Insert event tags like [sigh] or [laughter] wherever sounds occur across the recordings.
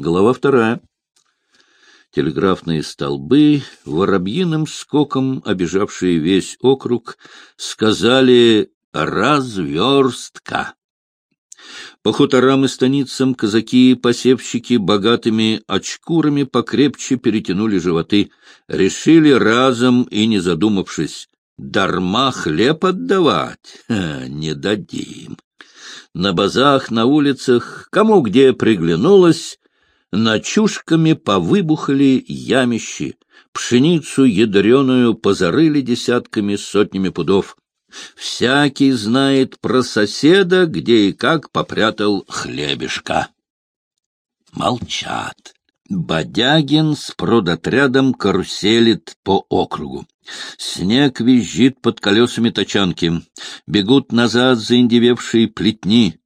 Глава вторая. Телеграфные столбы, воробьиным скоком обижавшие весь округ, сказали «разверстка». По хуторам и станицам казаки-посевщики богатыми очкурами покрепче перетянули животы, решили разом и не задумавшись, дарма хлеб отдавать [laughs] Ха, не дадим. На базах, на улицах, кому где приглянулось, ночушками повыбухали ямищи, пшеницу ядреную позарыли десятками, сотнями пудов. Всякий знает про соседа, где и как попрятал хлебешка. Молчат. Бодягин с продотрядом каруселит по округу. Снег визжит под колесами тачанки. Бегут назад заиндевевшие плетни.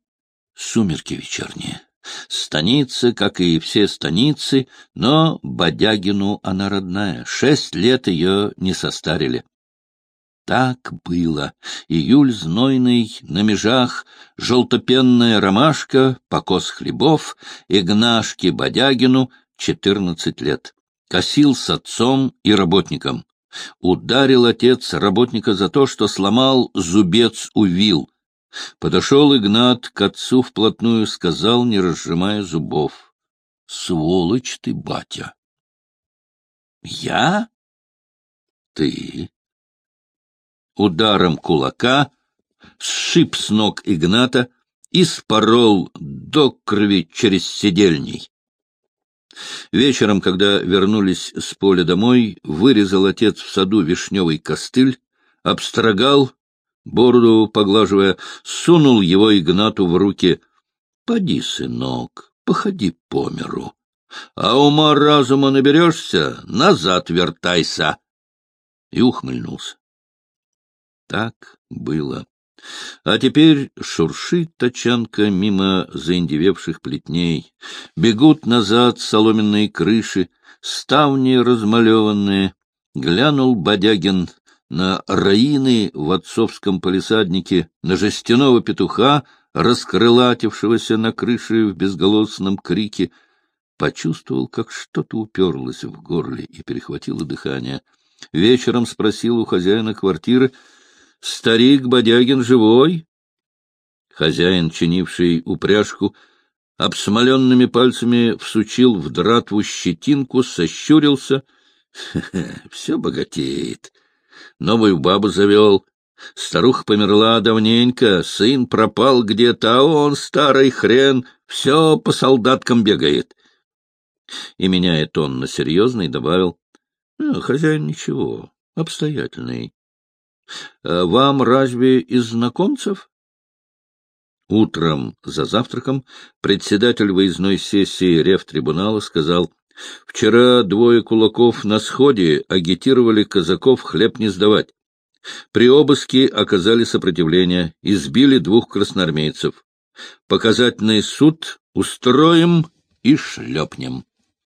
Сумерки вечерние. Станица, как и все станицы, но Бодягину она родная. Шесть лет ее не состарили. Так было. Июль знойный, на межах, желтопенная ромашка, покос хлебов, Игнашке Бодягину четырнадцать лет. Косил с отцом и работником. Ударил отец работника за то, что сломал зубец у вил. Подошел Игнат к отцу вплотную, сказал, не разжимая зубов. — Сволочь ты, батя! — Я? — Ты ударом кулака сшиб с ног Игната и спорол до крови через седельней. Вечером, когда вернулись с поля домой, вырезал отец в саду вишневый костыль, обстрогал, бороду поглаживая, сунул его Игнату в руки. — Поди, сынок, походи по миру. А ума разума наберешься, назад вертайся. И ухмыльнулся. Так было. А теперь шуршит тачанка мимо заиндевевших плетней. Бегут назад соломенные крыши, ставни размалеванные. Глянул Бодягин на раины в отцовском полисаднике, на жестяного петуха, раскрылатившегося на крыше в безголосном крике, почувствовал, как что-то уперлось в горле и перехватило дыхание. Вечером спросил у хозяина квартиры, Старик Бодягин живой? Хозяин, чинивший упряжку, обсмоленными пальцами всучил в дратву щетинку, сощурился. Все богатеет. Новую бабу завел. Старуха померла давненько, сын пропал где-то, а он, старый хрен, все по солдаткам бегает. И, меняя тон на серьезный, добавил, «Э, — Хозяин ничего, обстоятельный. Э, вам разве из знакомцев? Утром за завтраком председатель выездной сессии рефтрибунала сказал, «Вчера двое кулаков на сходе агитировали казаков хлеб не сдавать. При обыске оказали сопротивление, избили двух красноармейцев. Показательный суд устроим и шлепнем».